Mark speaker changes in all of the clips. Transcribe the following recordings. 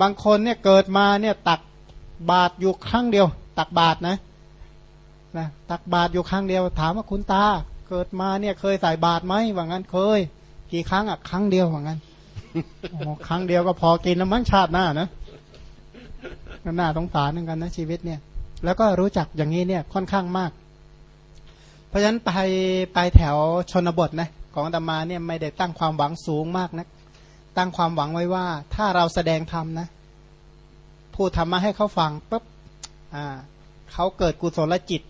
Speaker 1: บางคนเนี่ยเกิดมาเนี่ยตักบาตรอยู่ครั้งเดียว ตักบาตรนะนะตักบาตรอยู่ครั้งเดียว ถามว่าคุณตา เกิดมาเนี่ยเคยใส่บาตรไหมว่างั้นเคย กี่ครั้งอะครั้งเดียวว่างั้นครั้งเดียวก็พอกินแล้วมั้งชาติหน้านะน่าสงสารเหมือนกันนะชีวิตเนี่ย แล้วก็รู้จักอย่างนี้เนี่ยค่อนข้างมาก เพราะฉะนั้นไปไปแถวชนบทนะของอาตมาเนี่ยไม่ได้ตั้งความหวังสูงมากนะ ตั้งความหวังไว้ว่า ถ้าเราแสดงธรรมนะพูดธรรมะให้เขาฟังปุ๊บอ่าเขาเกิดกุศลจิต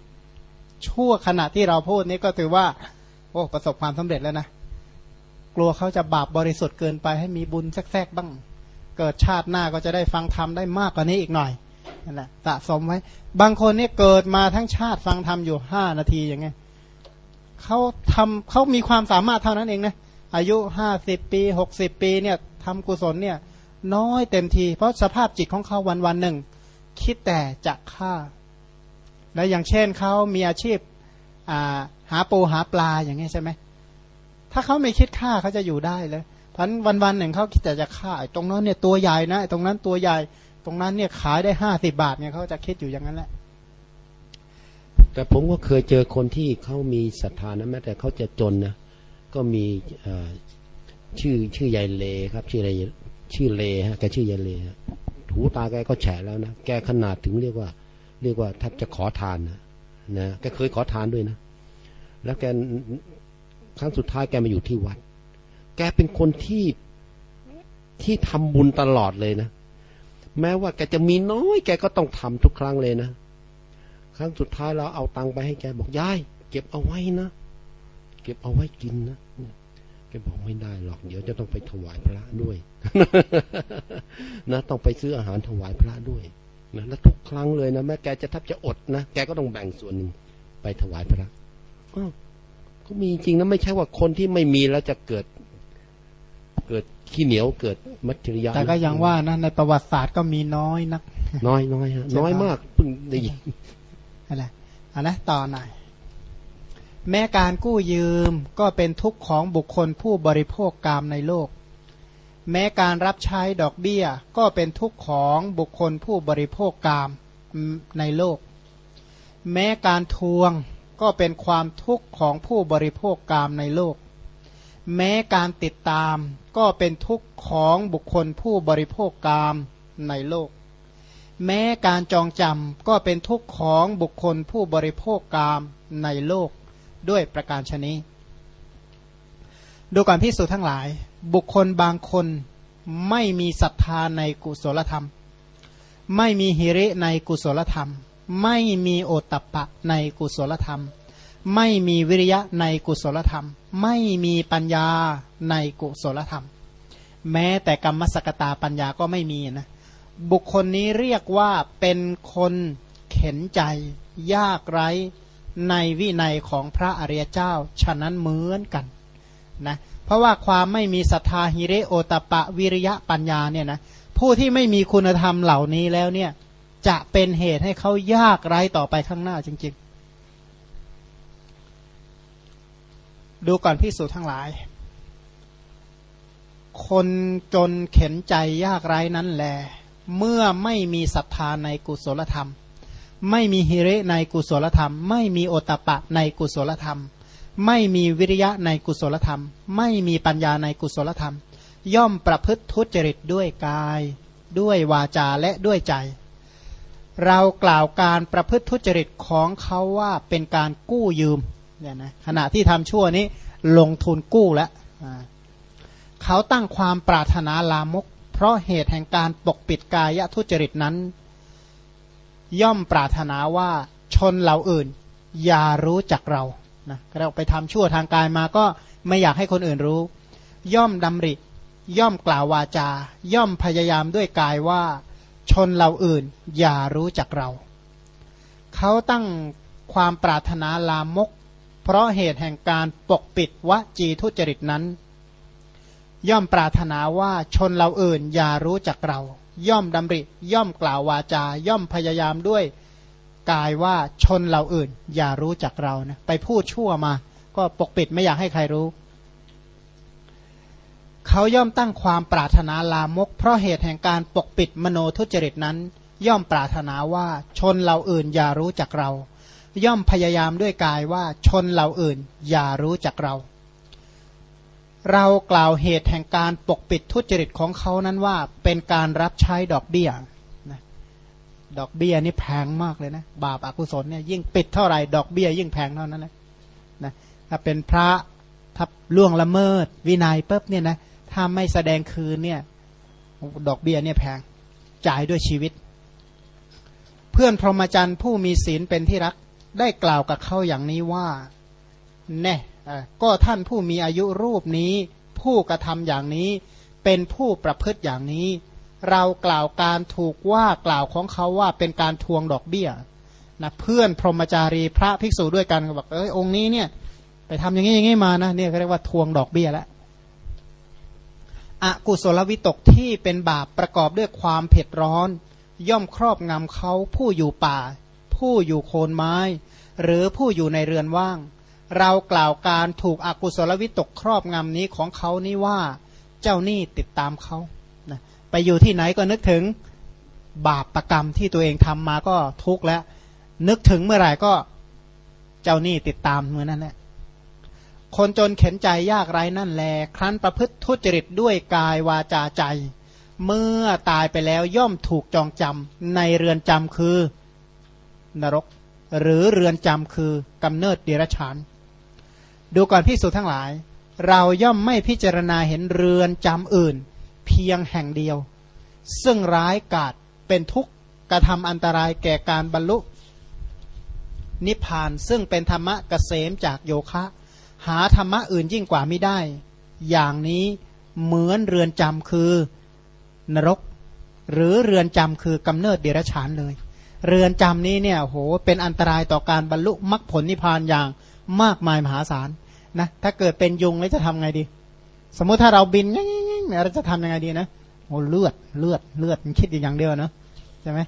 Speaker 1: ชั่วขณะที่เราพูดนี้ก็ถือว่า โอ้ประสบความสำเร็จแล้วนะกลัวเขาจะบาปบริสุทธิ์เกินไปให้มีบุญแทรกบ้าง เกิดชาติหน้าก็จะได้ฟังธรรมได้มากกว่านี้อีกหน่อยนั่นแหละสะสมไว้ บางคนเนี่ยเกิดมาทั้งชาติฟังธรรมอยู่ห้านาทีอย่างไงเขาทำเขามีความสามารถเท่านั้นเองนะ อายุห้าสิบปีหกสิบปีเนี่ยทำกุศลเนี่ยน้อยเต็มที เพราะสภาพจิตของเขาวันวันหนึ่ง คิดแต่จะฆ่า และอย่างเช่นเขามีอาชีพหาปูหาปลาอย่างนี้ใช่ไหมถ้าเขาไม่คิดฆ่าเขาจะอยู่ได้เลยพันวันวันหนึ่งเขาคิดแต่จะฆ่าตรงนั้นเนี่ยตัวใหญ่นะตรงนั้นตัวใหญ่ตรงนั้นเนี่ยขายได้ห้าสิบาทเนี่ยเขาจะคิดอยู่อย่างนั้นแหละ
Speaker 2: แต่ผมก็เคยเจอคนที่เขามีศรัทธานะแม้แต่เขาจะจนนะ ก็มีชื่อชื่อยายเลครับ ชื่ออะไรชื่อเลฮะแกชื่อยายเลฮะหูตาแกก็แฉแล้วนะแกขนาดถึงเรียกว่า เรียกว่าแทบจะขอทานนะนะแกเคยขอทานด้วยนะ แล้วแกครั้งสุดท้ายแกมาอยู่ที่วัด แกเป็นคนที่ที่ทำบุญตลอดเลยนะแม้ว่าแกจะมีน้อย แกก็ต้องทำทุกครั้งเลยนะครั้งสุดท้ายเราเอาตังค์ไปให้แกบอกยายเก็บเอาไว้นะเก็บเอาไว้กินนะ กบอกไม่ได้หรอก เดี๋ยวจะต้องไปถวายพระด้วยนะต้องไปซื้ออาหารถวายพระด้วยนะและทุกครั้งเลยนะแม้แกจะทับจะอดนะแกก็ต้องแบ่งส่วนหนึ่งไปถวายพระก็มีจริงนะไม่ใช่ว่าคนที่ไม่มีแล้วจะเกิด เกิดขี้เหนียวเกิดมัจฉริยะ
Speaker 1: แต่ก็ยังว่านะในประวัติศาสตร์ก็มีน้อยนัก
Speaker 2: น้อยน้อยฮะน้อยมากเพิ่งได้ยิน
Speaker 1: อะไรอันนะต่อหน่อย แม้การกู้ยืมก็เป็นทุกข์ของบุคคลผู้บริโภคกามในโลก แม้การรับใช้ดอกเบี้ยก็เป็นทุกข์ของบุคคลผู้บริโภคกามในโลก แม้การทวงก็เป็นความทุกข์ของผู้บริโภคกามในโลก แม้การติดตามก็เป็นทุกข์ของบุคคลผู้บริโภคกามในโลก แม้การจองจำก็เป็นทุกข์ของบุคคลผู้บริโภคกามในโลก ด้วยประการชนี้ ดูก่อนพิสูจนทั้งหลาย บุคคลบางคนไม่มีศรัทธาในกุศลธรรม ไม่มีหิริในกุศลธรรม ไม่มีโอตตะปะในกุศลธรรม ไม่มีวิริยะในกุศลธรรม ไม่มีปัญญาในกุศลธรรม แม้แต่กรรมสกตาปัญญาก็ไม่มีนะบุคคลนี้เรียกว่าเป็นคนเข็นใจ ยากไร้ ในวินัยของพระอริยเจ้า ฉะนั้นเหมือนกันนะเพราะว่าความไม่มีศรัทธาหิเรโอตปะวิริยะปัญญาเนี่ยนะผู้ที่ไม่มีคุณธรรมเหล่านี้แล้วเนี่ยจะเป็นเหตุให้เขายากไร้ต่อไปข้างหน้าจริง ๆ ดูก่อนพิสูจน์ทั้งหลาย คนจนเข็นใจยากไร้นั้นแหลเมื่อไม่มีศรัทธาในกุศลธรรม ไม่มีฮิริในกุศลธรรม ไม่มีโอตปะในกุศลธรรม ไม่มีวิริยะในกุศลธรรม ไม่มีปัญญาในกุศลธรรม ย่อมประพฤติทุจริตด้วยกาย ด้วยวาจาและด้วยใจ เรากล่าวการประพฤติทุจริตของเขาว่าเป็นการกู้ยืมเนี่ยนะขณะที่ทำชั่วนี้ลงทุนกู้แล้วเขาตั้งความปรารถนาลามก เพราะเหตุแห่งการปกปิดกายทุจริตนั้น ย่อมปรารถนาว่าชนเหล่าอื่น อย่ารู้จักเรานะเราไปทำชั่วทางกายมาก็ไม่อยากให้คนอื่นรู้ ย่อมดำริ ย่อมกล่าววาจา ย่อมพยายามด้วยกายว่า ชนเหล่าอื่น อย่ารู้จักเรา เขาตั้งความปรารถนาลามก เพราะเหตุแห่งการปกปิดวจีทุจริตนั้น ย่อมปรารถนาว่าชนเราอื่น อย่ารู้จักเรา ย่อมดำริ ย่อมกล่าววาจา ย่อมพยายามด้วยกายว่าชนเราอื่น อย่ารู้จักเรานะไปพูดชั่วมา ก็ปกปิดไม่อยากให้ใครรู้เขาย่อมตั้งความปรารถนาลามก เพราะเหตุแห่งการปกปิดมโนทุจริตนั้น ย่อมปรารถนาว่าชนเราอื่น อย่ารู้จักเรา ย่อมพยายามด้วยกายว่าชนเราอื่น อย่ารู้จักเรา เรากล่าวเหตุแห่งการปกปิดทุจริตของเขานั้นว่าเป็นการรับใช้ดอกเบี้ยนะดอกเบี้ยนี่แพงมากเลยนะ บาปอากุศลเนี่ยยิ่งปิดเท่าไหร่ดอกเบี้ยยิ่งแพงเท่านั้นนะนะถ้าเป็นพระถ้าล่วงละเมิด วินัยปุ๊บเนี่ยนะถ้าไม่แสดงคืนเนี่ยดอกเบี้ยเนี่ยแพงจ่ายด้วยชีวิต เพื่อนพรหมจรรย์ผู้มีศีลเป็นที่รักได้กล่าวกับเขาอย่างนี้ว่า แน่ ก็ท่านผู้มีอายุรูปนี้ ผู้กระทำอย่างนี้ เป็นผู้ประพฤติอย่างนี้ เรากล่าวการถูกว่ากล่าวของเขาว่าเป็นการทวงดอกเบี้ยนะเพื่อนพรหมจารีพระภิกษุด้วยกันก็บอกเอ้ยองค์นี้เนี่ย ไปทำอย่างนี้อย่างนี้มานะเนี่ยเขาเรียกว่าทวงดอกเบี้ยแล้วอกุศลวิตกที่เป็นบาปประกอบด้วยความเผ็ดร้อน ย่อมครอบงำเขาผู้อยู่ป่า ผู้อยู่โคนไม้ หรือผู้อยู่ในเรือนว่าง เรากล่าวการถูกอกุศลวิตกครอบงำนี้ของเขานี้ว่าเจ้าหนี้ติดตามเขานะไปอยู่ที่ไหนก็นึกถึงบาปประกรรมที่ตัวเองทำมาก็ทุกข์แล้ว นึกถึงเมื่อไหร่ก็เจ้าหนี้ติดตามเหมือนนั้นแหละคนจนเข็นใจยากไร้นั่นแล ครั้นประพฤติทุจริตด้วยกายวาจาใจ เมื่อตายไปแล้วย่อมถูกจองจำในเรือนจำคือนรก หรือเรือนจำคือกำเนิดเดรัจฉาน ดูก่อนพิสูจทั้งหลาย เราย่อมไม่พิจารณาเห็นเรือนจำอื่น เพียงแห่งเดียว ซึ่งร้ายกาจเป็นทุกข์กระทำอันตรายแก่การบรรลุ นิพพานซึ่งเป็นธรรมะเกษมจากโยคะ หาธรรมะอื่นยิ่งกว่าไม่ได้ อย่างนี้เหมือนเรือนจำคือนรก หรือเรือนจำคือกำเนิดเดรัจฉานเลย เรือนจำนี้เนี่ยโหเป็นอันตรายต่อการบรรลุมรรคผลนิพพานอย่าง มากมายมหาศาลนะถ้าเกิดเป็นยุงแล้วจะทำไงดี สมมุติถ้าเราบินเนี่ยเราจะทำยังไงดีนะโอ้เลือดเลือดเลือดมันคิดอย่างเดียวนะใช่ไหม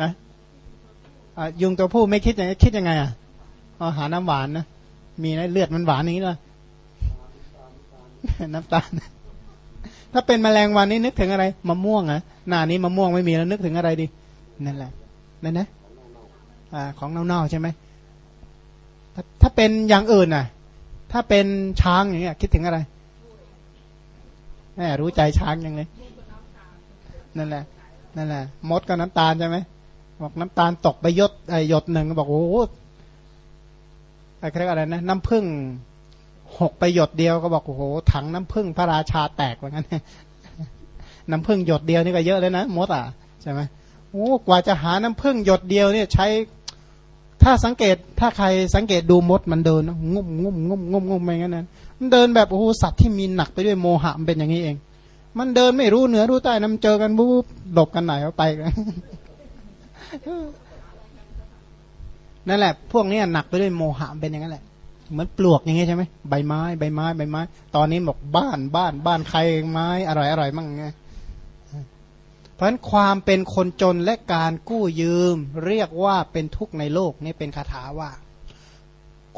Speaker 1: อะยุงตัวผู้ไม่คิดอย่างคิดยังไงอะอาหารน้ำหวานนะมีนะเลือดมันหวานอย่างนี้เลยน้ำตาลถ้าเป็นแมลงวันนี้นึกถึงอะไรมะม่วงอะหน้านี้มะม่วงไม่มีแล้วนึกถึงอะไรดีนั่นแหละนั่นนะอ่าของเน่าๆใช่ไหม ถ้าเป็นอย่างอื่นน่ะ ถ้าเป็นช้างอย่างเงี้ย คิดถึงอะไรแหมรู้ใจช้างยังเลยนั่นแหละนั่นแหละมดกับน้ำตาลใช่ไหมบอกน้ำตาลตกไปยศไอหยดหนึ่งบอกโอ้อะไรอะไรนะน้ำผึ้งหกไปหยดเดียวก็บอกโอ้โหถังน้ำผึ้งพระราชาแตกเหมือนกันน้ำผึ้งหยดเดียวนี่ก็เยอะเลยนะมดอะใช่ไหมโอ้กว่าจะหาน้ำผึ้งหยดเดียวเนี่ยใช้ ถ้าสังเกตถ้าใครสังเกตดูมดมันเดินงุ่มงุ่มงุ่มงุ่มงุ่มไปงั้นนะมันเดินแบบโอ้โหสัตว์ที่มีหนักไปด้วยโมหะมันเป็นอย่างนี้เอง มันเดินไม่รู้เหนือรู้ใต้น้ำเจอกันปุ๊บหลบกันไหนเอาไปกันนั่นแหละ พวกนี้หนักไปด้วยโมหะเป็นอย่างนั้นแหละเหมือนปลวกอย่างงี้ใช่ไหมใบไม้ใบไม้ใบไม้ ตอนนี้บอกบ้านบ้านบ้านใครไม้อร่อยอร่อยมั่งไง เพราะะความเป็นคนจนและการกู้ยืม เรียกว่าเป็นทุกข์ในโลกนี่เป็นคาถาว่า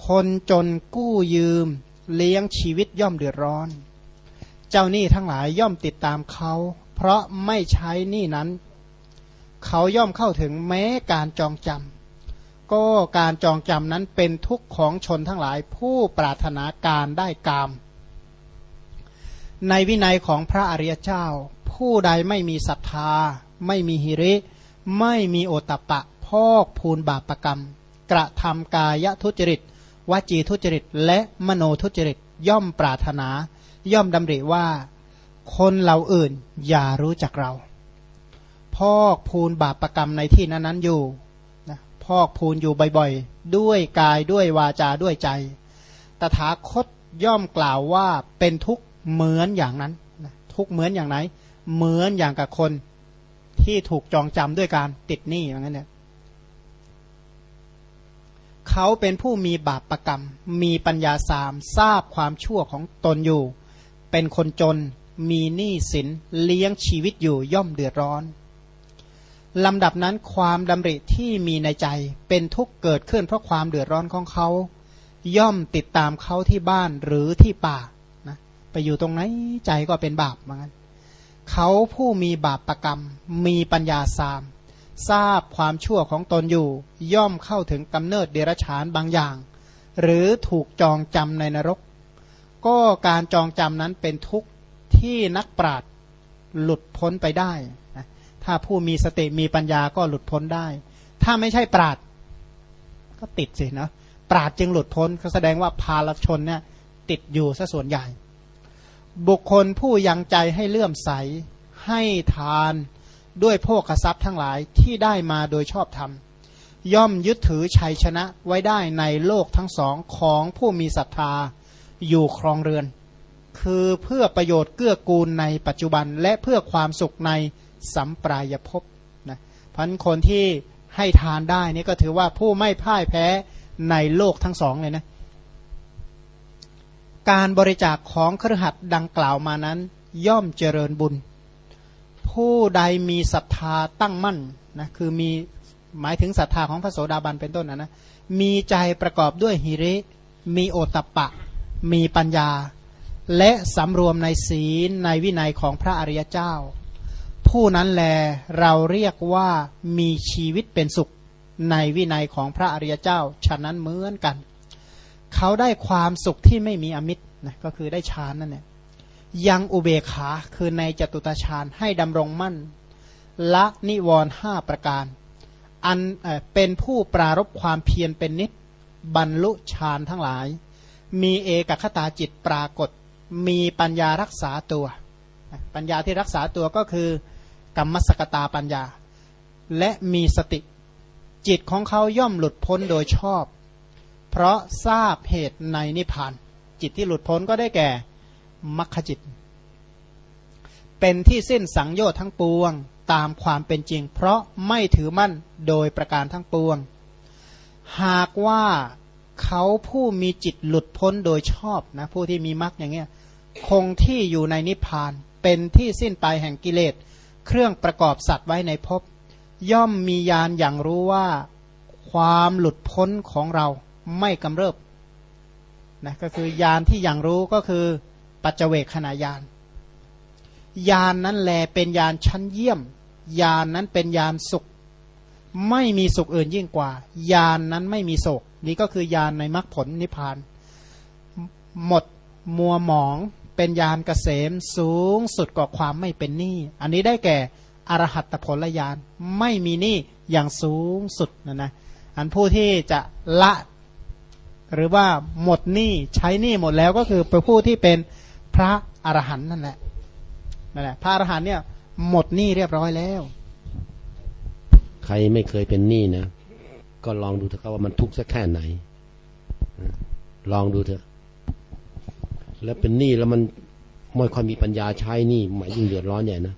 Speaker 1: คนจนกู้ยืม เลี้ยงชีวิตย่อมเดือดร้อน เจ้าหนี้ทั้งหลายย่อมติดตามเขา เพราะไม่ใช้หนี้นั้น เขาย่อมเข้าถึงแม้การจองจำก็การจองจำนั้นเป็นทุกข์ของชนทั้งหลายผู้ปรารถนาการได้กาม ในวินัยของพระอริยเจ้า ผู้ใดไม่มีศรัทธา ไม่มีหิริ ไม่มีโอตตะปะ พอกพูนบาปรกรรม กระทำกายทุจริตวจีทุจริต และมโนทุจริตย่อมปรารถนา ย่อมดำริว่า คนเราอื่นอย่ารู้จักเรา พอกพูนบาปรกรรมในที่นั้นๆอยู่พอกพูนอยู่บ่อยๆ ด้วยกายด้วยวาจาด้วยใจ ตถาคตย่อมกล่าวว่าเป็นทุกข์เหมือนอย่างนั้น ทุกข์เหมือนอย่างไหน เหมือนอย่างกับคนที่ถูกจองจำด้วยการติดหนี้อย่างนั้นเนี่ยเขาเป็นผู้มีบาปประกรรม มีปัญญาสามทราบความชั่วของตนอยู่ เป็นคนจนมีหนี้สินเลี้ยงชีวิตอยู่ย่อมเดือดร้อนลำดับนั้นความดำริที่มีในใจเป็นทุกเกิดขึ้นเพราะความเดือดร้อนของเขา ย่อมติดตามเขาที่บ้านหรือที่ป่า ไปอยู่ตรงไหนใจก็เป็นบาปเหมือนกันเขาผู้มีบาปประกรรม มีปัญญาสาม ทราบความชั่วของตนอยู่ ย่อมเข้าถึงกำเนิดเดรัจฉานบางอย่าง หรือถูกจองจำในนรก ก็การจองจำนั้นเป็นทุกข์ที่นักปราดหลุดพ้นไปได้นะถ้าผู้มีสติมีปัญญาก็หลุดพ้นได้ ถ้าไม่ใช่ปราดก็ติดสินะปราดจึงหลุดพ้นก็แสดงว่าพาลชนเนี่ยติดอยู่ซะส่วนใหญ่ บุคคลผู้ยังใจให้เลื่อมใส ให้ทานด้วยโภคทรัพย์ทั้งหลายที่ได้มาโดยชอบธรรม ย่อมยึดถือชัยชนะไว้ได้ในโลกทั้งสองของผู้มีศรัทธาอยู่ครองเรือน คือเพื่อประโยชน์เกื้อกูลในปัจจุบันและเพื่อความสุขในสัมปรายภพนะพันคนที่ให้ทานได้นี่ก็ถือว่าผู้ไม่พ่ายแพ้ในโลกทั้งสองเลยนะ การบริจาคของครหัสดังกล่าวมานั้น ย่อมเจริญบุญ ผู้ใดมีศรัทธาตั้งมั่นนะคือมีหมายถึงศรัทธาของพระโสดาบันเป็นต้นนะนะมีใจประกอบด้วยหิริ มีโอตปะ มีปัญญา และสำรวมในศีลในวินัยของพระอริยเจ้า ผู้นั้นแลเราเรียกว่ามีชีวิตเป็นสุขในวินัยของพระอริยเจ้า ฉะนั้นเหมือนกัน เขาได้ความสุขที่ไม่มีอมิตรนะก็คือได้ฌานนั่นแหละยังอุเบขาคือในจตุตฌานให้ดำรงมั่น ละนิวรห้าประการ อันเเป็นผู้ปรารบความเพียรเป็นนิดบรรลุฌานทั้งหลาย มีเอกคตาจิตปรากฏ มีปัญญารักษาตัว ปัญญาที่รักษาตัวก็คือกรรมสกตาปัญญา และมีสติ จิตของเขาย่อมหลุดพ้นโดยชอบ เพราะทราบเหตุในนิพพาน จิตที่หลุดพ้นก็ได้แก่มรรคจิต เป็นที่สิ้นสังโยชน์ทั้งปวงตามความเป็นจริง เพราะไม่ถือมั่นโดยประการทั้งปวง หากว่าเขาผู้มีจิตหลุดพ้นโดยชอบนะผู้ที่มีมรรคอย่างเงี้ยคงที่อยู่ในนิพพานเป็นที่สิ้นไปแห่งกิเลส เครื่องประกอบสัตว์ไว้ในภพย่อมมียานอย่างรู้ว่า ความหลุดพ้นของเรา ไม่กำเริบนะก็คือยานที่อย่างรู้ก็คือปัจเจเวกขณะยานยานนั้นแลเป็นยานชั้นเยี่ยมยานนั้นเป็นยานสุข ไม่มีสุขอื่นยิ่งกว่ายานนั้นไม่มีโศก นี่ก็คือยานในมรรคผลนิพพาน หมดมัวหมองเป็นยานเกษมสูงสุดกว่าความไม่เป็นหนี้อันนี้ได้แก่อรหัตผลญาณไม่มีหนี้อย่างสูงสุดนะนะอันผู้ที่จะละ หรือว่าหมดหนี้ใช้หนี้หมดแล้วก็คือเป็นผู้ที่เป็นพระอรหันต์นั่นแหละนั่นแหละพระอรหันต์เนี่ยหมดหนี้เรียบร้อยแล้ว
Speaker 2: ใครไม่เคยเป็นหนี้นะก็ลองดูเถอะว่ามันทุกข์สักแค่ไหน ลองดูเถอะ แล้วเป็นหนี้แล้วมันไม่ค่อยมีปัญญาใช้หนี้หมายยิ่งเดือดร้อนใหญ่นะ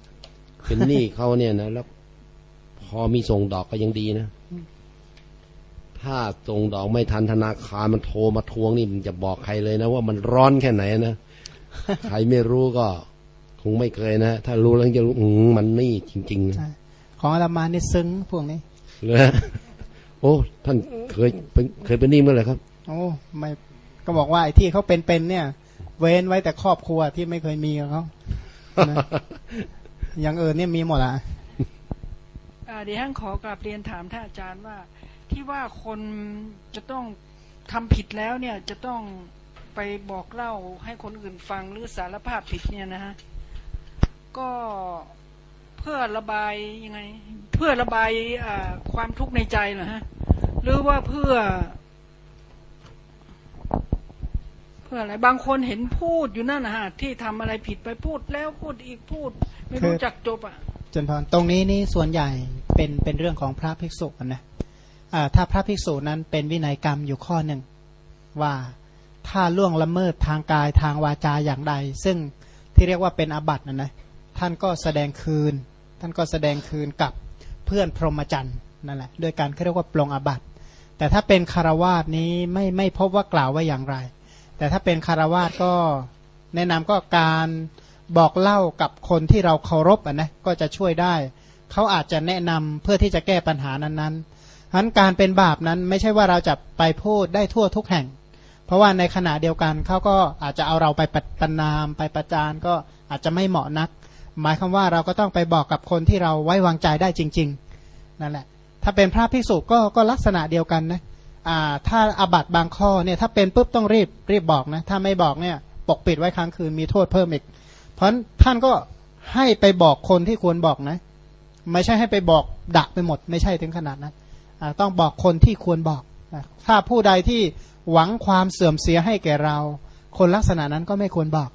Speaker 2: เป็นหนี้เขาเนี่ยนะแล้ว พอมีส่งดอกก็ยังดีนะ ถ้าส่งดอกไม่ทันธนาคารมันโทรมาทวงนี่มันจะบอกใครเลยนะ ว่ามันร้อนแค่ไหนนะใครไม่รู้ก็ คงไม่เคยนะถ้ารู้แล้วจะรู้อืมันนี่จริงๆนะ
Speaker 1: ของอาตมานี่ซึ้งพวกนี้
Speaker 2: เลยโอ้ ท่านเคยเป็นเคยเป็นนี่เมื่อไหร่ครับ
Speaker 1: โอ้ไม่ก็บอกว่าไอ้ที่เขาเป็นๆเนี่ย เว้นไว้แต่ครอบครัวที่ไม่เคยมีกับเขาอย่างอื่นเนี่ยมีหมดอะ
Speaker 3: เดี๋ยวท่านขอกลับเรียนถามท่านอาจารย์ว่า ที่ว่าคนจะต้องทำผิดแล้วเนี่ยจะต้องไปบอกเล่าให้คนอื่นฟังหรือสารภาพผิดเนี่ยนะฮะก็เพื่อระบายยังไง เพื่อระบายความทุกข์ในใจเหรอฮะหรือว่าเพื่อ เพื่ออะไรบางคนเห็นพูดอยู่นั่นนะฮะที่ทำอะไรผิดไปพูดแล้วพูดอีกพูด ไม่รู้จักจบอะ
Speaker 1: จนพรตรงนี้นี่ส่วนใหญ่เป็นเป็นเรื่องของพระภิกษุนะ ถ้าพระภิกษุนั้นเป็นวินัยกรรมอยู่ข้อหนึ่ง ว่าถ้าล่วงละเมิดทางกายทางวาจาอย่างใด ซึ่งที่เรียกว่าเป็นอาบัตินะนะท่านก็แสดงคืน ท่านก็แสดงคืนกับเพื่อนพรหมจรรย์นั่นแหละด้วยการเรียกว่าปลงอาบัติแต่ถ้าเป็นคารวาสนี้ไม่ไม่พบว่ากล่าวว่าอย่างไร แต่ถ้าเป็นคารวาสก็แนะนำก็การบอกเล่ากับคนที่เราเคารพอะนะก็จะช่วยได้ เขาอาจจะแนะนำเพื่อที่จะแก้ปัญหานั้น ๆฉะนั้นการเป็นบาปนั้นไม่ใช่ว่าเราจะไปพูดได้ทั่วทุกแห่ง เพราะว่าในขณะเดียวกันเขาก็อาจจะเอาเราไปปันามไปประจานก็อาจจะไม่เหมาะนัก หมายคำว่าเราก็ต้องไปบอกกับคนที่เราไว้วางใจได้จริง ๆ นั่นแหละ ถ้าเป็นพระภิกษุก็ก็ลักษณะเดียวกันนะถ้าอาบัตบางข้อเนี่ยถ้าเป็นปุ๊บต้องรีบรีบบอกนะถ้าไม่บอกเนี่ยปกปิดไว้ค้างคืนมีโทษเพิ่มอีก เพราะท่านก็ให้ไปบอกคนที่ควรบอกนะ ไม่ใช่ให้ไปบอกดักไปหมด ไม่ใช่ถึงขนาดนั้น ต้องบอกคนที่ควรบอก ถ้าผู้ใดที่หวังความเสื่อมเสียให้แก่เรา คนลักษณะนั้นก็ไม่ควรบอก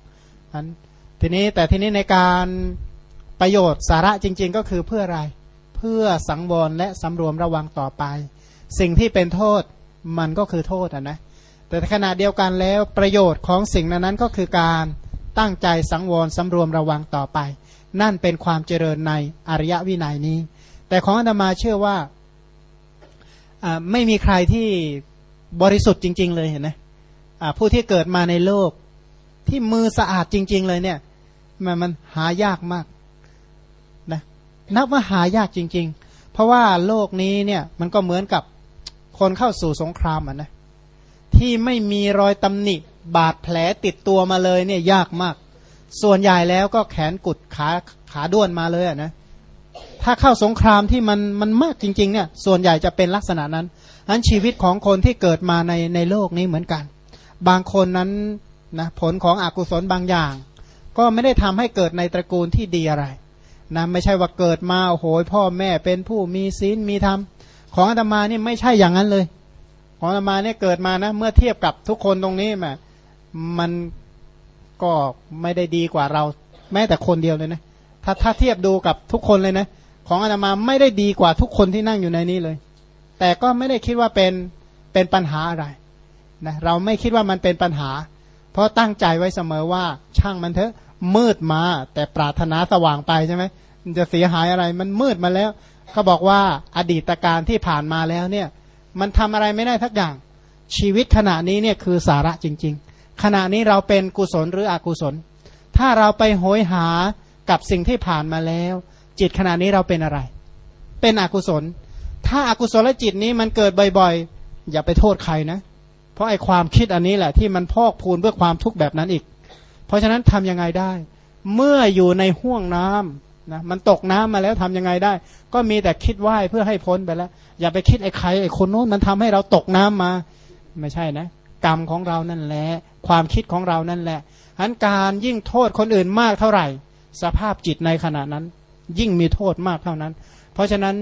Speaker 1: นั้นทีนี้แต่ทีนี้ในการประโยชน์สาระจริง ๆ ก็คือเพื่ออะไร เพื่อสังวรและสำรวมระวังต่อไป สิ่งที่เป็นโทษมันก็คือโทษนะ แต่ขณะเดียวกันแล้วประโยชน์ของสิ่งนั้นก็คือการตั้งใจสังวรสำรวมระวังต่อไป นั่นเป็นความเจริญในอริยวินัยนี้ แต่ของอาตมาเชื่อว่า ไม่มีใครที่บริสุทธิ์จริง ๆ เลยเห็นไหมผู้ที่เกิดมาในโลก ที่มือสะอาดจริง ๆ เลยเนี่ย มันมันหายากมากนะนับว่าหายากจริง ๆ เพราะว่าโลกนี้เนี่ยมันก็เหมือนกับคนเข้าสู่สงครามอะนะที่ไม่มีรอยตำหนิบาดแผลติดตัวมาเลยเนี่ยยากมาก ส่วนใหญ่แล้วก็แขนกุดขาขาด้วนมาเลยอะนะ ถ้าเข้าสงครามที่มันมันมากจริง ๆ เนี่ย ส่วนใหญ่จะเป็นลักษณะนั้นอันชีวิตของคนที่เกิดมาในในโลกนี้เหมือนกัน บางคนนั้นนะผลของอกุศลบางอย่าง ก็ไม่ได้ทำให้เกิดในตระกูลที่ดีอะไรนะไม่ใช่ว่าเกิดมาโอ้โหพ่อแม่เป็นผู้มีศีลมีธรรม ของอาตมานี่ไม่ใช่อย่างนั้นเลย ของอาตมาเนี่ยเกิดมานะ เมื่อเทียบกับทุกคนตรงนี้มามันก็ไม่ได้ดีกว่าเรา แม้แต่คนเดียวเลยนะ ถ้าถ้าเทียบดูกับทุกคนเลยนะ ของอาตมาไม่ได้ดีกว่าทุกคนที่นั่งอยู่ในนี้เลย แต่ก็ไม่ได้คิดว่าเป็นเป็นปัญหาอะไรนะเราไม่คิดว่ามันเป็นปัญหา เพราะตั้งใจไว้เสมอว่าช่างมันเถอะมืดมา แต่ปรารถนาสว่างไปใช่ไหมมันจะเสียหายอะไรมันมืดมาแล้วเขาบอกว่าอดีตการที่ผ่านมาแล้วเนี่ย มันทำอะไรไม่ได้ทักอย่าง ชีวิตขณะนี้เนี่ยคือสาระจริง ๆ ขณะนี้เราเป็นกุศลหรืออกุศล ถ้าเราไปโหยหา กับสิ่งที่ผ่านมาแล้ว จิตขณะนี้เราเป็นอะไร เป็นอกุศล ถ้าอากุศลจิตนี้มันเกิดบ่อยๆ อย่าไปโทษใครนะ เพราะไอ้ความคิดอันนี้แหละที่มันพอกพูนเพื่อความทุกข์แบบนั้นอีก เพราะฉะนั้นทํำยังไงได้ เมื่ออยู่ในห่วงน้ำนะมันตกน้ำมาแล้วทำยังไงได้ ก็มีแต่คิดไหว้เพื่อให้พ้นไปแล้ว อย่าไปคิดไอ้ใครไอ้คนโน้นมันทำให้เราตกน้ำมา ไม่ใช่นะ กรรมของเรานั่นแหละ ความคิดของเรานั่นแหละอันการยิ่งโทษคนอื่นมากเท่าไหร่ สภาพจิตในขณะนั้น ยิ่งมีโทษมากเท่านั้น เพราะฉะนั้น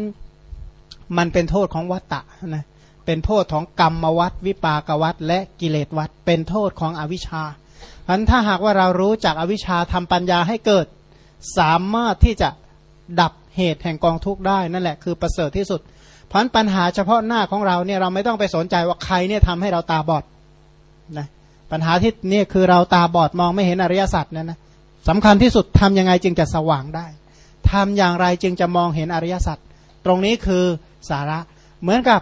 Speaker 1: มันเป็นโทษของวัตตะนะเป็นโทษของกรรมวัตวิปากวัตและกิเลสวัตเป็นโทษของอวิชชาเพราะถ้าหากว่าเรารู้จักอวิชชาทำปัญญาให้เกิด สามารถที่จะดับเหตุแห่งกองทุกข์ได้นั่นแหละคือประเสริฐที่สุด เพราะปัญหาเฉพาะหน้าของเราเนี่ยเราไม่ต้องไปสนใจว่าใครเนี่ยทำให้เราตาบอดนะปัญหาที่นี่คือเราตาบอดมองไม่เห็นอริยสัจนั่นนะ สำคัญที่สุดทำยังไงจึงจะสว่างได้ทำอย่างไรจึงจะมองเห็นอริยสัจตรงนี้คือสาระเหมือนกับ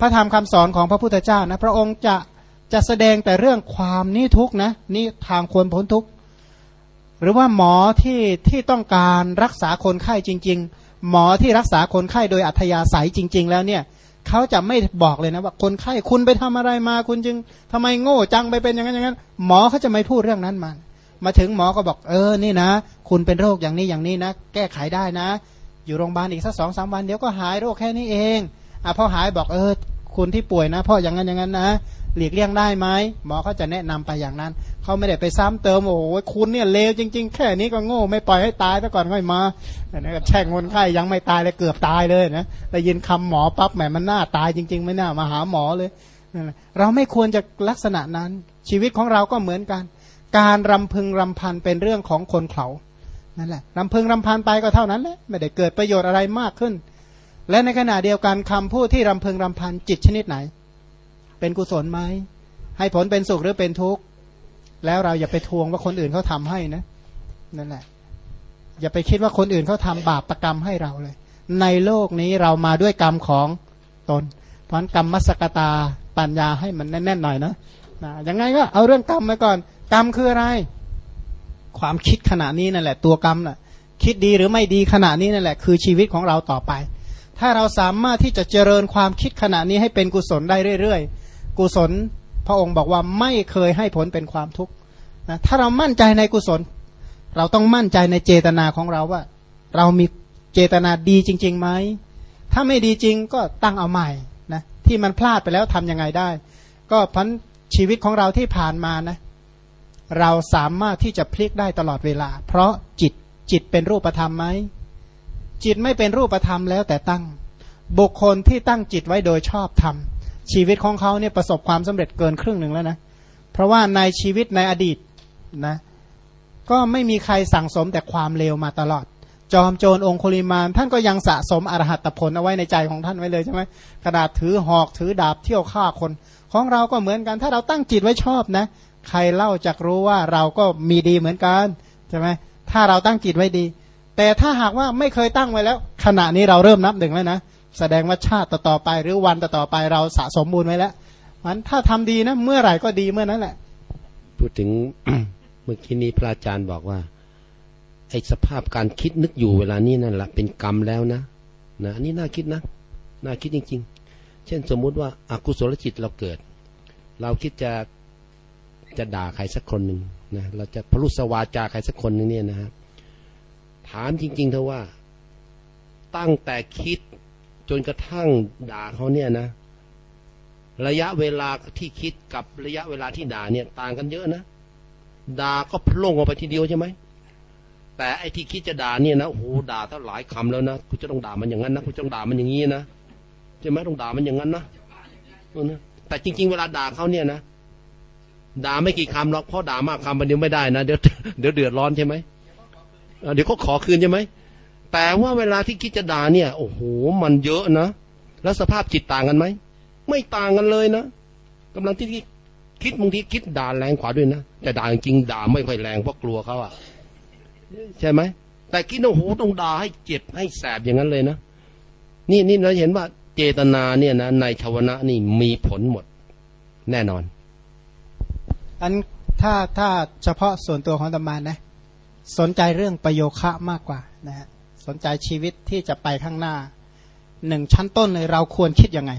Speaker 1: พระธรรมคำสอนของพระพุทธเจ้านะพระองค์จะจะแสดงแต่เรื่องความนี้ทุกนะนี่ทางควรพ้นทุกหรือว่าหมอที่ที่ต้องการรักษาคนไข้จริง ๆ หมอที่รักษาคนไข้โดยอัธยาศัยจริง ๆ แล้วเนี่ยเขาจะไม่บอกเลยนะว่าคนไข้คุณไปทำอะไรมาคุณจึงทำไมโง่จังไปเป็นอย่างนั้นอย่างนั้น หมอเขาจะไม่พูดเรื่องนั้นมา มาถึงหมอก็บอกเออนี่นะ คุณเป็นโรคอย่างนี้อย่างนี้นะ แก้ไขได้นะ อยู่โรงพยาบาลอีกสักสองสามวันเดี๋ยวก็หายโรคแค่นี้เองอะพอหายบอกเออคุณที่ป่วยนะพ่ออย่างนั้นอย่างนั้นนะหลีกเลี่ยงได้ไหมหมอเขาจะแนะนำไปอย่างนั้นเขาไม่ได้ไปซ้ำเติมโอ้โหคุณเนี่ยเลวจริง ๆ แค่นี้ก็โง่ไม่ปล่อยให้ตายซะก่อนค่อยมานะแช่งคนไข้ยังไม่ตายเลยเกือบตายเลยนะแต่ยินคำหมอปั๊บแหมมันน่าตายจริง ๆ ไม่น่ามาหาหมอเลยเราไม่ควรจะลักษณะนั้น ชีวิตของเราก็เหมือนกัน การรำพึงรำพันเป็นเรื่องของคนเขานั่นแหละรำพึงรำพันไปก็เท่านั้นแหละไม่ได้เกิดประโยชน์อะไรมากขึ้น และในขณะเดียวกันคำพูดที่รำพึงรำพันจิตชนิดไหน เป็นกุศลไหมให้ผลเป็นสุขหรือเป็นทุกข์แล้วเราอย่าไปทวงว่าคนอื่นเขาทาให้นะนั่นแหละ อย่าไปคิดว่าคนอื่นเขาทาบาปประกรรมให้เราเลย ในโลกนี้เรามาด้วยกรรมของตน เพราะกรรมมัสกตาปัญญาให้มันแน่นๆหน่อยนะนะยังไงก็เอาเรื่องกรรมไปก่อน กรรมคืออะไร ความคิดขณะนี้นั่นแหละ ตัวกรรมน่ะ คิดดีหรือไม่ดีขณะนี้นั่นแหละ คือชีวิตของเราต่อไป ถ้าเราสามารถที่จะเจริญความคิดขณะนี้ให้เป็นกุศลได้เรื่อยๆ กุศล พระองค์บอกว่าไม่เคยให้ผลเป็นความทุกข์นะถ้าเรามั่นใจในกุศล เราต้องมั่นใจในเจตนาของเราว่า เรามีเจตนาดีจริงๆไหมถ้าไม่ดีจริงก็ตั้งเอาใหม่นะที่มันพลาดไปแล้วทํำยังไงได้ ก็พันชีวิตของเราที่ผ่านมานะ เราสามารถที่จะพลิกได้ตลอดเวลา เพราะจิตจิตเป็นรูปธรรมไหมจิตไม่เป็นรูปธรรมแล้วแต่ตั้ง บุคคลที่ตั้งจิตไว้โดยชอบธรรม ชีวิตของเขาเนี่ยประสบความสำเร็จเกินครึ่งหนึ่งแล้วนะ เพราะว่าในชีวิตในอดีตนะก็ไม่มีใครสั่งสมแต่ความเลวมาตลอด จอมโจรองคุลิมานท่านก็ยังสะสมอรหัตผลเอาไว้ในใจของท่านไว้เลยใช่ไหมกระดาษถือหอกถือดาบเที่ยวฆ่าคน ของเราก็เหมือนกันถ้าเราตั้งจิตไว้ชอบนะ ใครเล่าจะรู้ว่าเราก็มีดีเหมือนกันใช่ไหมถ้าเราตั้งจิตไว้ดี แต่ถ้าหากว่าไม่เคยตั้งไว้แล้ว ขณะนี้เราเริ่มนับหนึ่งแล้วนะแสดงว่าชาติต่อไป หรือวันต่อไปเราสะสมบุญไว้แล้วมันถ้าทำดีนะเมื่อไหร่ก็ดีเมื่อนั้นแหละ
Speaker 2: พูดถึงเมื่อกี้นี้พระอาจารย์บอกว่าไอ้สภาพการคิดนึกอยู่เวลานี้นั่นแหละเป็นกรรมแล้วนะนะอันนี้น่าคิดนะน่าคิดจริง ๆ เช่นสมมุติว่าอากุศลจิตเราเกิด เราคิดจะ จะด่าใครสักคนหนึ่งนะเราจะพลุสวาจาใครสักคนหนึ่งเนี่ยนะครับถามจริงๆเธอว่า ตั้งแต่คิดจนกระทั่งด่าเขาเนี่ยนะ ระยะเวลาที่คิดกับระยะเวลาที่ด่าเนี่ย ต่างกันเยอะนะด่าก็พลงออกไปทีเดียวใช่ไหมแต่ไอ้ที่คิดจะด่าเนี่ยนะโอ้โหด่าตั้งหลายคำแล้วนะคุณจะต้องด่ามันอย่างนั้นนะคุณต้องด่ามันอย่างนี้นะใช่ไหมต้องด่ามันอย่างนั้นนะแต่จริง ๆ เวลาด่าเขาเนี่ยนะ ด่าไม่กี่คำหรอกเพราะด่ามากคำมันเดียวไม่ได้นะเดี๋ยวเดี๋ยวเดือดร้อนใช่ไหมเดี๋ยวเขาขอคืนใช่ไหมแต่ว่าเวลาที่คิดจะด่าเนี่ย โอ้โหมันเยอะนะแล้วสภาพจิตต่างกันไหมไม่ต่างกันเลยนะกำลังที่คิดบางทีคิดด่าแรงขวาด้วยนะแต่ด่าจริงด่าไม่ค่อยแรงเพราะกลัวเขาอะใช่ไหมแต่คิดโอ้โหต้องด่าให้เจ็บให้แสบอย่างนั้นเลยนะนี่นี่เราเห็นว่าเจตนาเนี่ยนะในชาวนะนี่มีผลหมด แน่นอน
Speaker 1: อันถ้าถ้าเฉพาะส่วนตัวของตมานะสนใจเรื่องประโยคะมากกว่านะฮะสนใจชีวิตที่จะไปข้างหน้าหนึ่งชั้นต้นเลยเราควรคิดยังไง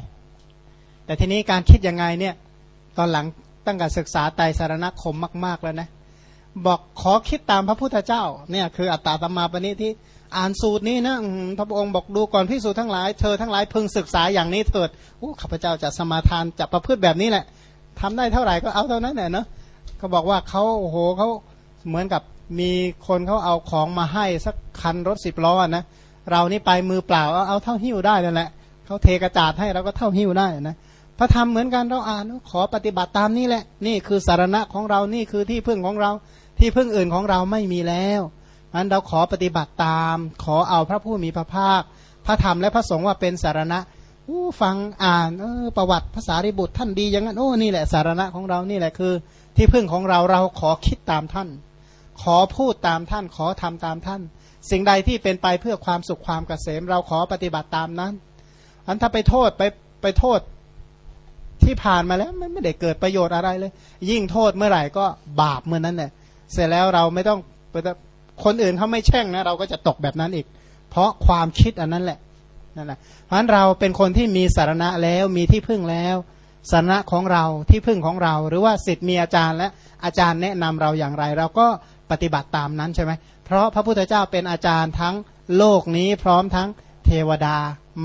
Speaker 1: แต่ทีนี้การคิดยังไงเนี่ยตอนหลังตั้งแต่ศึกษาไตรสารณคมมาก ๆแล้วนะบอกขอคิดตามพระพุทธเจ้าเนี่ยคืออัตตาตมาปณิที่อ่านสูตรนี้นะพระองค์บอกดูก่อนพิสูจน์ทั้งหลายเธอทั้งหลายพึงศึกษาอย่างนี้เถิดโอ้ข้าพเจ้าจะสมาทานจะประพฤติแบบนี้แหละ ทำได้เท่าไหร่ก็เอาเท่านั้นแหละเนาะก็บอกว่าเขาโอ้โหเขาเหมือนกับมีคนเขาเอาของมาให้สักคันรถสิบล้อนะเรานี่ไปมือเปล่าเอาเอาเท่าหิ้วได้นั่นแหละเขาเทกระจาดให้เราก็เท่าหิ้วได้นะพระธรรมเหมือนกันเราอ่านขอปฏิบัติตามนี่แหละ นี่คือสารณะของเรานี่คือที่พึ่งของเราที่พึ่งอื่นของเราไม่มีแล้วมันเราขอปฏิบัติตาม ขอเอาพระผู้มีพระภาค พระธรรมและพระสงฆ์ว่าเป็นสารณะ ฟังอ่านเออประวัติภาษาริบุตรท่านดีอย่างนั้นโอ้นี่แหละสารณะของเรานี่แหละคือ ที่พึ่งของเราเราขอคิดตามท่าน ขอพูดตามท่าน ขอทำตามท่าน สิ่งใดที่เป็นไปเพื่อความสุขความเกษม เราขอปฏิบัติตามนั้นอันถ้าไปโทษไปไปโทษที่ผ่านมาแล้วมันไม่ได้เกิดประโยชน์อะไรเลย ยิ่งโทษเมื่อไหร่ก็บาปเมื่อนั้นเนี่ยเสร็จแล้วเราไม่ต้องคนอื่นเขาไม่แช่งนะเราก็จะตกแบบนั้นอีก เพราะความคิดอันนั้นแหละ นั่นแหละเพราะฉะนั้นเราเป็นคนที่มีสารณะแล้วมีที่พึ่งแล้วสาระของเราที่พึ่งของเรา หรือว่าสิทธิ์มีอาจารย์และอาจารย์แนะนำเราอย่างไร เราก็ปฏิบัติตามนั้นใช่ไหมเพราะพระพุทธเจ้าเป็นอาจารย์ทั้งโลกนี้พร้อมทั้งเทวดา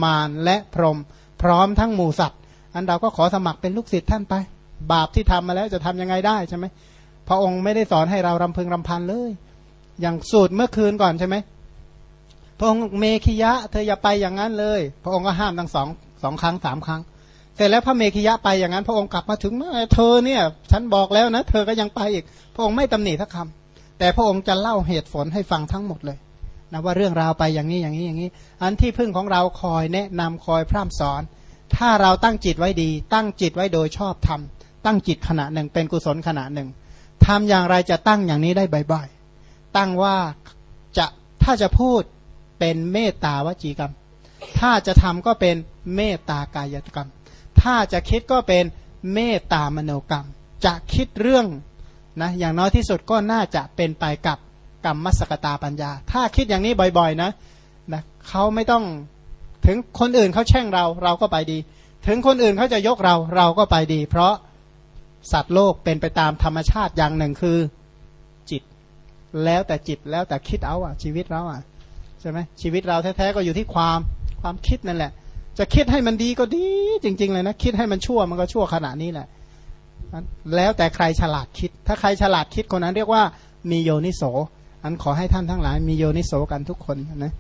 Speaker 1: มารและพรหมพร้อมทั้งหมู่สัตว์ อันเราก็ขอสมัครเป็นลูกศิษย์ท่านไป บาปที่ทำมาแล้วจะทำยังไงได้ใช่ไหมพระองค์ไม่ได้สอนให้เรารำพึงรำพันเลย อย่างสูตรเมื่อคืนก่อนใช่ไหม พระองค์เมขิยะ เธออย่าไปอย่างนั้นเลย พระองค์ก็ห้ามทั้งสองสองครั้งสามครั้งแต่แล้วพระเมขิยะไปอย่างนั้น พระองค์กลับมาถึงเธอเนี่ยฉันบอกแล้วนะ เธอก็ยังไปอีก พระองค์ไม่ตำหนิทักคำแต่พระองค์จะเล่าเหตุผลให้ฟังทั้งหมดเลยนะว่าเรื่องราวไปอย่างนี้อย่างนี้อย่างนี้ อันที่พึ่งของเราคอยแนะนำคอยพร่ำสอน ถ้าเราตั้งจิตไว้ดี ตั้งจิตไว้โดยชอบทำตั้งจิตขณะหนึ่งเป็นกุศลขณะหนึ่งทำอย่างไรจะตั้งอย่างนี้ได้บ่อยๆตั้งว่าจะถ้าจะพูด เป็นเมตตาวจีกรรม ถ้าจะทำก็เป็นเมตตากายกรรม ถ้าจะคิดก็เป็นเมตตามโนกรรม จะคิดเรื่องนะอย่างน้อยที่สุดก็น่าจะเป็นไปกับกรรมมัสกตาปัญญา ถ้าคิดอย่างนี้บ่อยๆนะนะเขาไม่ต้องถึงคนอื่นเขาแช่งเราเราก็ไปดี ถึงคนอื่นเขาจะยกเราเราก็ไปดี เพราะสัตว์โลกเป็นไปตามธรรมชาติอย่างหนึ่งคือจิต แล้วแต่จิตแล้วแต่คิดเอาอะชีวิตเราอะ ใช่ไหมชีวิตเราแท้ๆก็อยู่ที่ความความคิดนั่นแหละ จะคิดให้มันดีก็ดีจริง ๆ เลยนะ คิดให้มันชั่วมันก็ชั่วขนาดนี้แหละ แล้วแต่ใครฉลาดคิด ถ้าใครฉลาดคิดคนนั้นเรียกว่ามีโยนิโส อันขอให้ท่านทั้งหลายมีโยนิโสกันทุกคนนะ